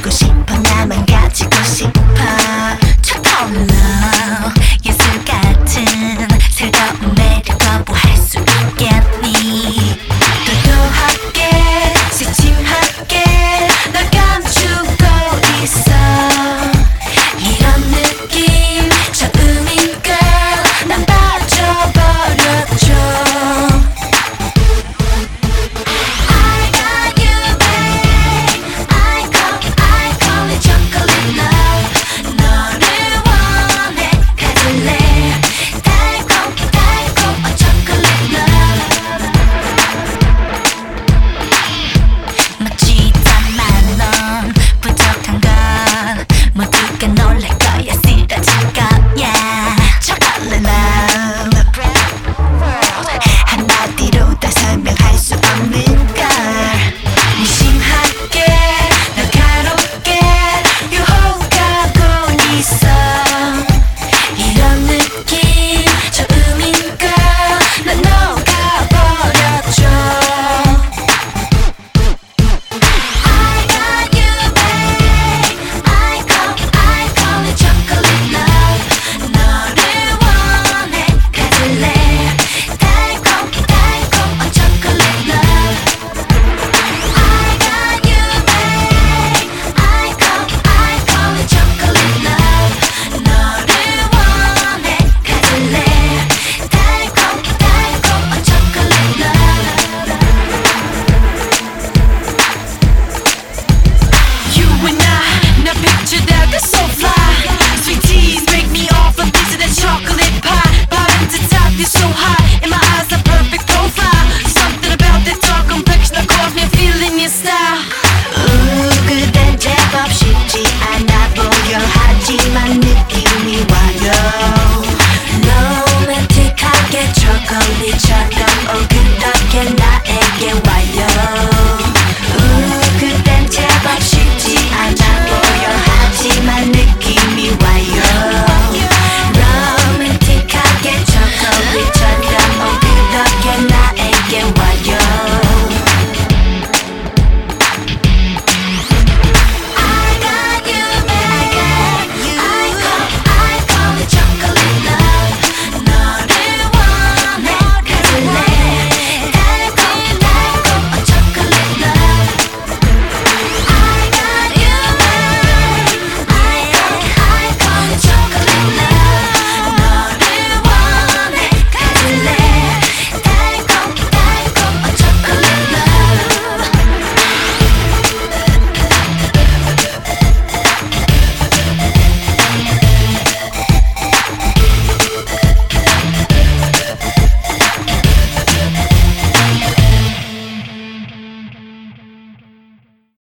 가지고 싶어 나만 가지고 싶어. Trip